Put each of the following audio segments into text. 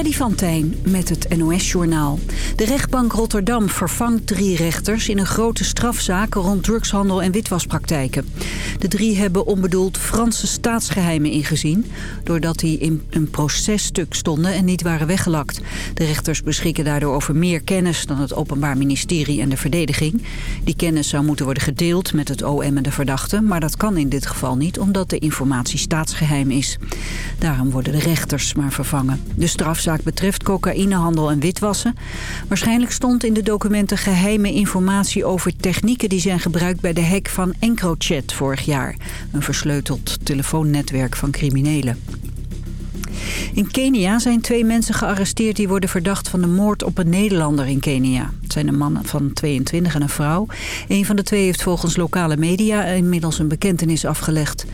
Freddy van met het NOS-journaal. De rechtbank Rotterdam vervangt drie rechters in een grote strafzaak rond drugshandel en witwaspraktijken. De drie hebben onbedoeld Franse staatsgeheimen ingezien... doordat die in een processtuk stonden en niet waren weggelakt. De rechters beschikken daardoor over meer kennis dan het Openbaar Ministerie en de verdediging. Die kennis zou moeten worden gedeeld met het OM en de verdachte... maar dat kan in dit geval niet omdat de informatie staatsgeheim is. Daarom worden de rechters maar vervangen. De strafzaak betreft cocaïnehandel en witwassen. Waarschijnlijk stond in de documenten geheime informatie over technieken die zijn gebruikt bij de hack van EncroChat vorig jaar. Een versleuteld telefoonnetwerk van criminelen. In Kenia zijn twee mensen gearresteerd die worden verdacht van de moord op een Nederlander in Kenia. Het zijn een man van 22 en een vrouw. Een van de twee heeft volgens lokale media inmiddels een bekentenis afgelegd.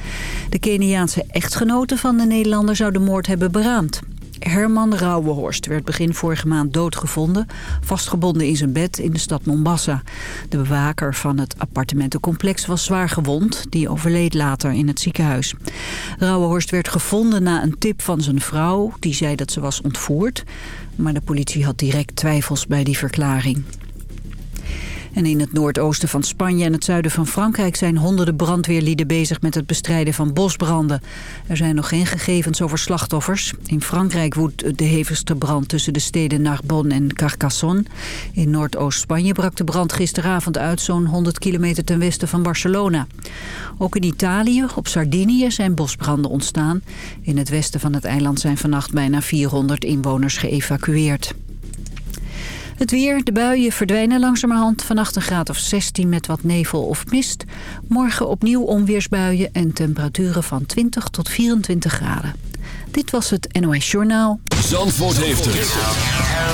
De Keniaanse echtgenote van de Nederlander zou de moord hebben beraamd. Herman Rauwehorst werd begin vorige maand doodgevonden... vastgebonden in zijn bed in de stad Mombasa. De bewaker van het appartementencomplex was zwaar gewond. Die overleed later in het ziekenhuis. Rauwehorst werd gevonden na een tip van zijn vrouw... die zei dat ze was ontvoerd. Maar de politie had direct twijfels bij die verklaring. En in het noordoosten van Spanje en het zuiden van Frankrijk zijn honderden brandweerlieden bezig met het bestrijden van bosbranden. Er zijn nog geen gegevens over slachtoffers. In Frankrijk woedt de hevigste brand tussen de steden Narbonne en Carcassonne. In Noordoost-Spanje brak de brand gisteravond uit zo'n 100 kilometer ten westen van Barcelona. Ook in Italië, op Sardinië, zijn bosbranden ontstaan. In het westen van het eiland zijn vannacht bijna 400 inwoners geëvacueerd. Het weer, de buien verdwijnen langzamerhand. Vannacht een graad of 16 met wat nevel of mist. Morgen opnieuw onweersbuien en temperaturen van 20 tot 24 graden. Dit was het NOS Journaal. Zandvoort heeft het.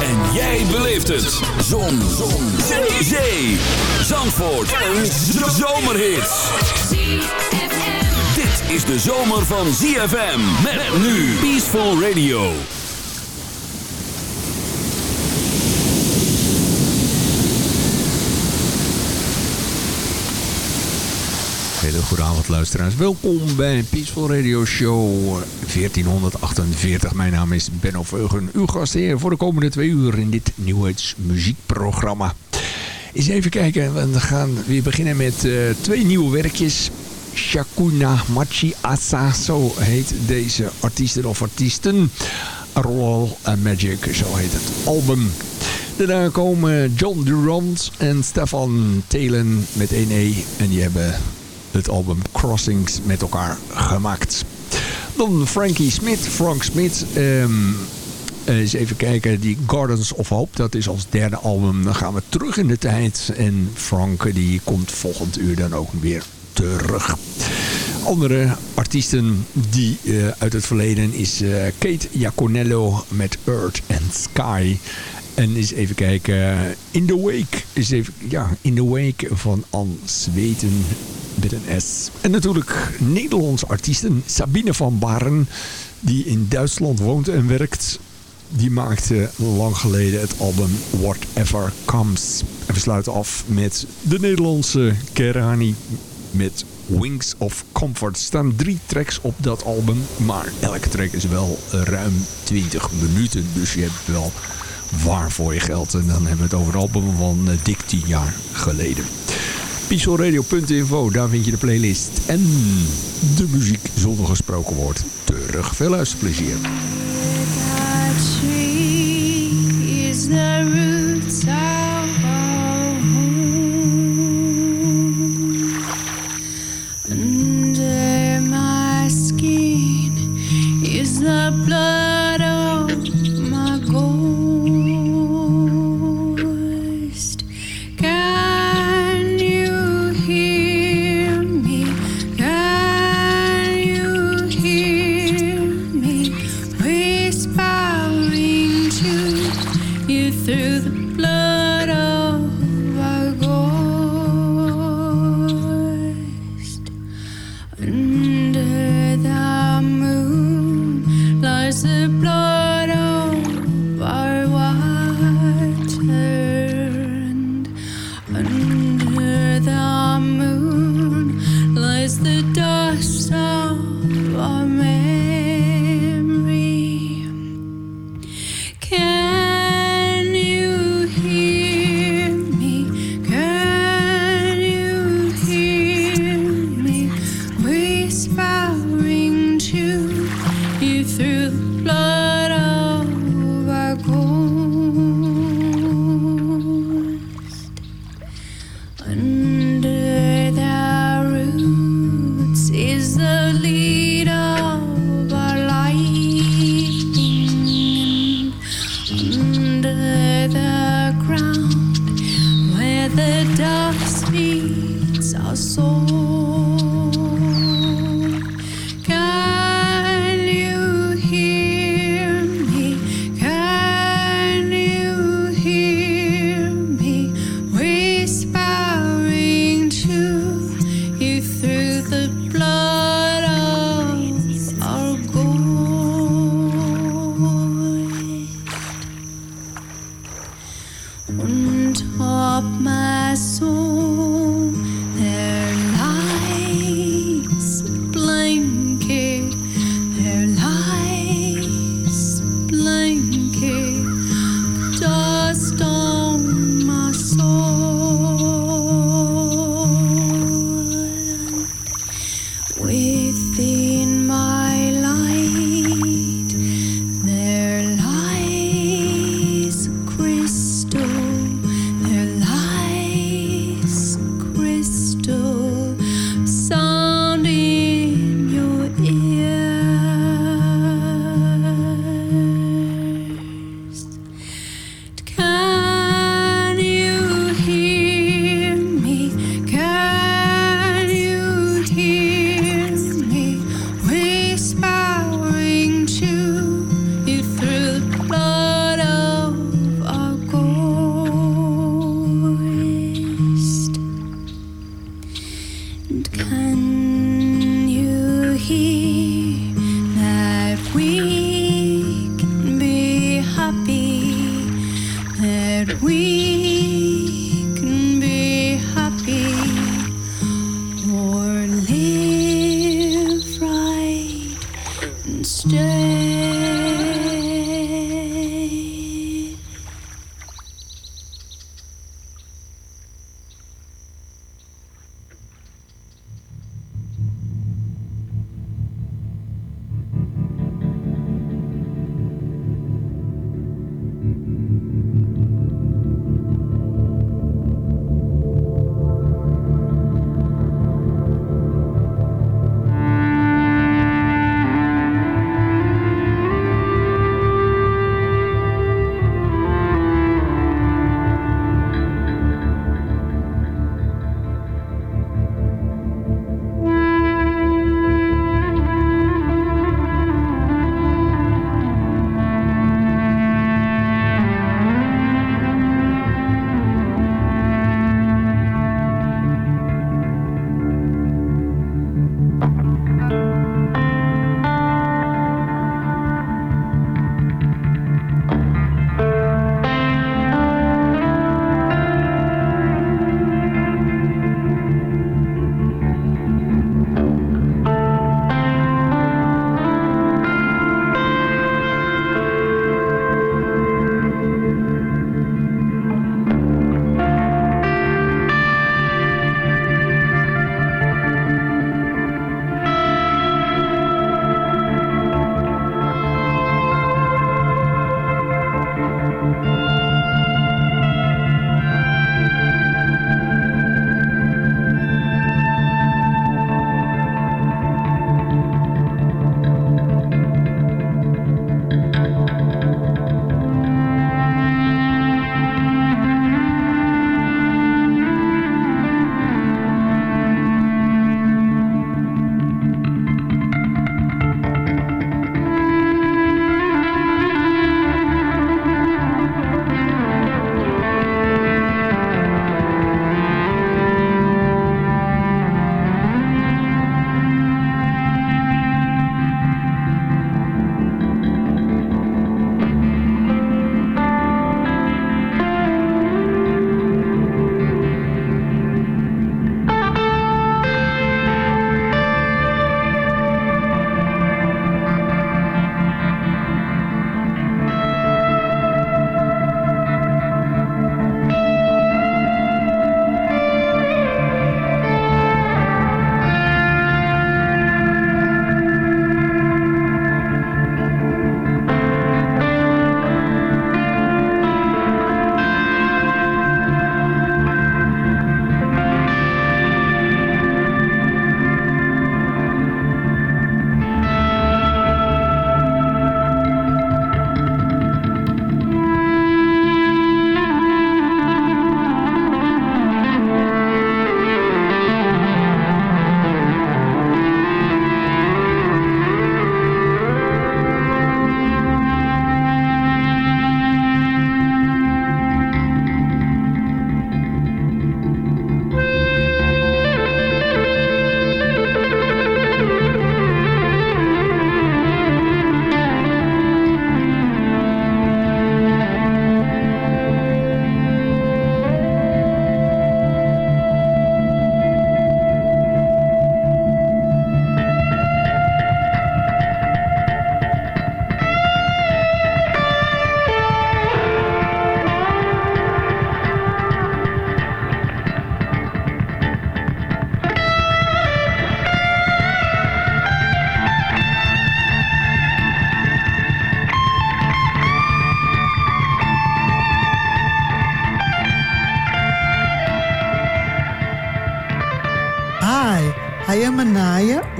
En jij beleeft het. Zon. Zon. Zee. Zee. Zandvoort. Een zomerhit. Dit is de zomer van ZFM. Met nu Peaceful Radio. Hele avond luisteraars. Welkom bij Peaceful Radio Show 1448. Mijn naam is Benno Veugen, uw gastheer voor de komende twee uur in dit nieuwheidsmuziekprogramma. Eens even kijken, we gaan weer beginnen met uh, twee nieuwe werkjes. Shakuna Machi Asa, zo heet deze artiesten of artiesten. Roll Magic, zo heet het album. Daarna komen John Durant en Stefan Telen met 1E. En die hebben het album Crossings met elkaar gemaakt. Dan Frankie Smith, Frank Smith. Um, eens even kijken, die Gardens of Hope, dat is als derde album. Dan gaan we terug in de tijd. En Frank die komt volgend uur dan ook weer terug. Andere artiesten die uh, uit het verleden is uh, Kate Iaconello met Earth and Sky. En eens even kijken. In the Wake. Is even, ja, In the Wake van Anne Zweten met een S. En natuurlijk Nederlandse artiesten. Sabine van Baren. Die in Duitsland woont en werkt. Die maakte lang geleden het album Whatever Comes. En we sluiten af met de Nederlandse Kerani met Wings of Comfort. Er staan drie tracks op dat album. Maar elke track is wel ruim 20 minuten. Dus je hebt wel waar voor je geld. En dan hebben we het over het album van uh, dik 10 jaar geleden. Pixelradio.info, daar vind je de playlist en de muziek zonder gesproken woord. Terug, veel luisterplezier. our soul.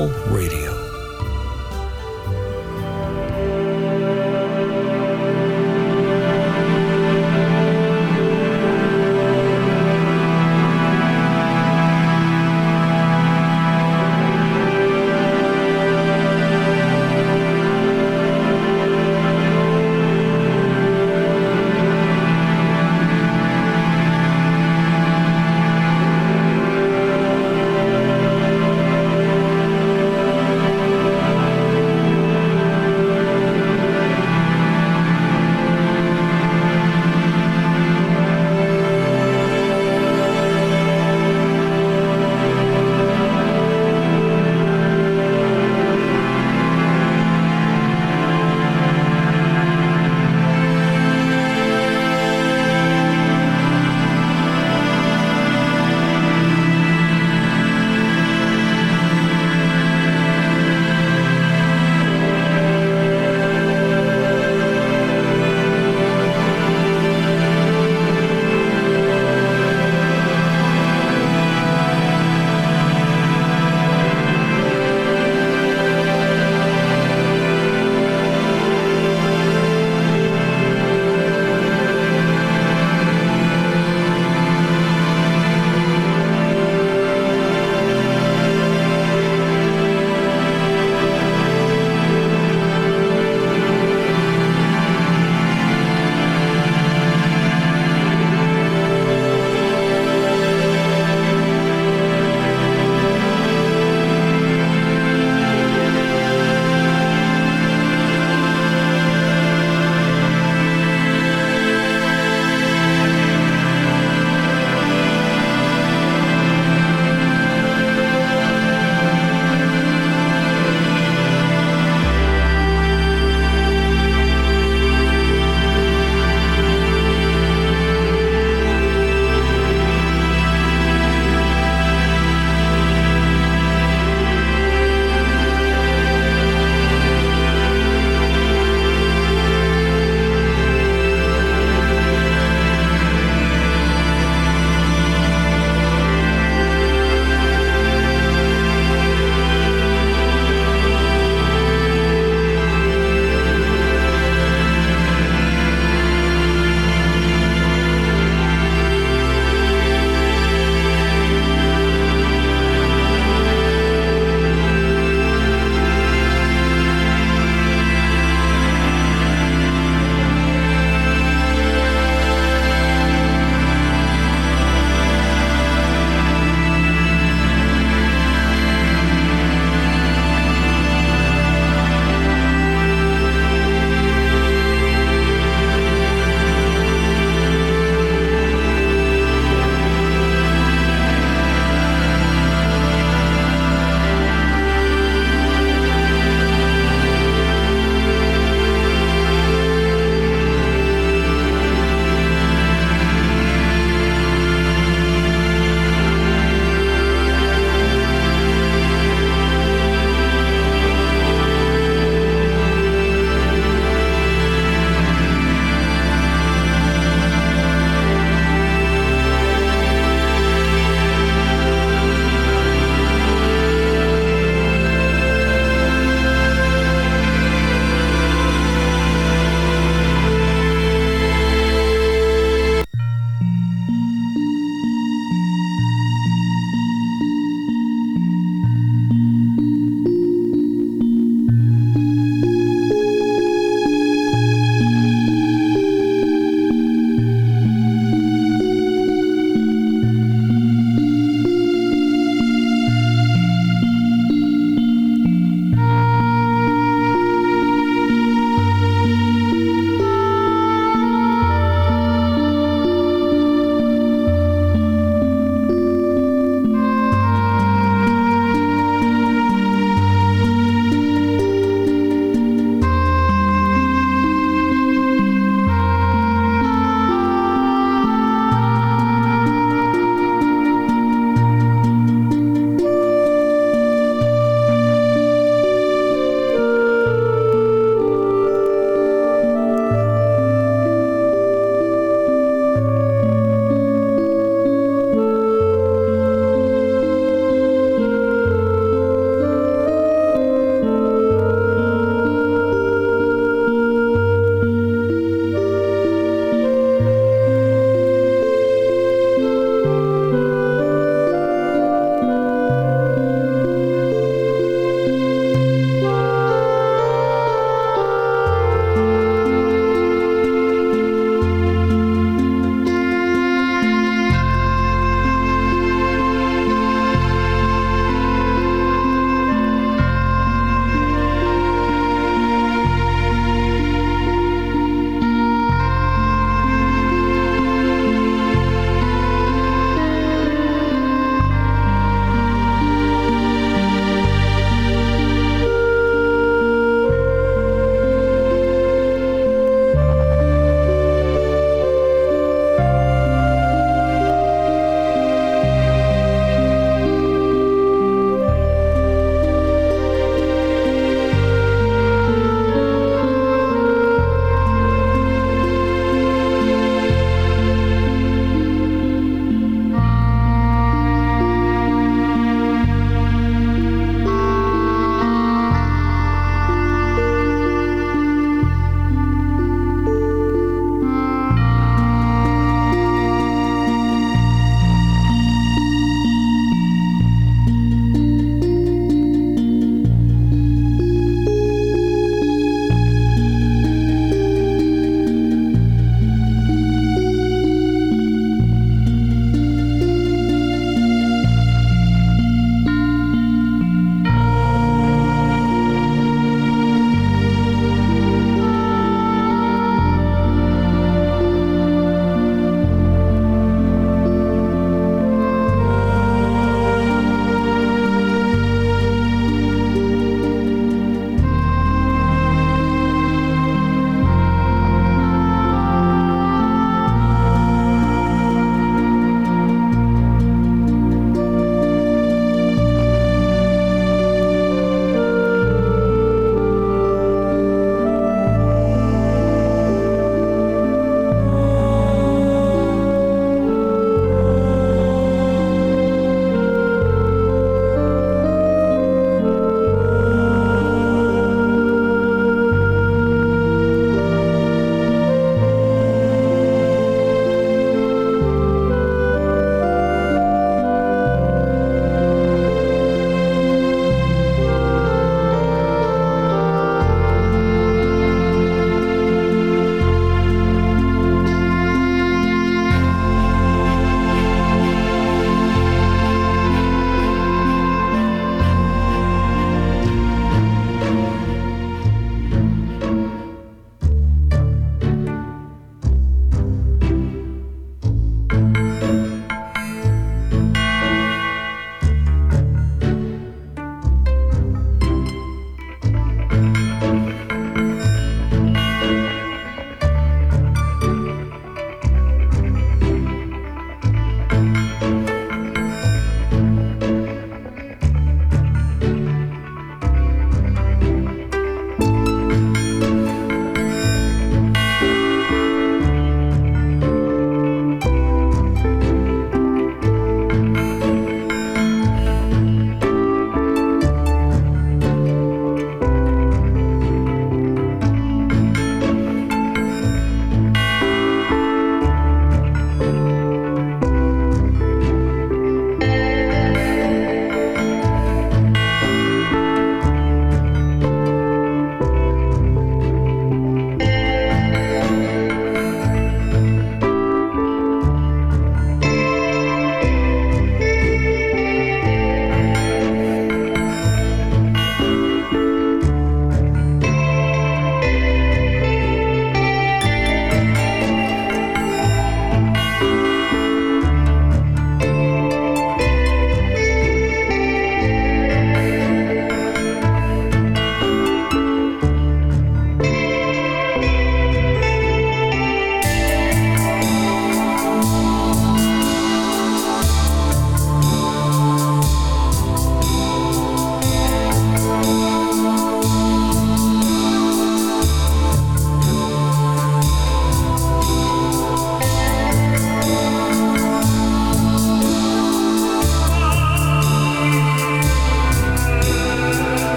To Peaceful Radio.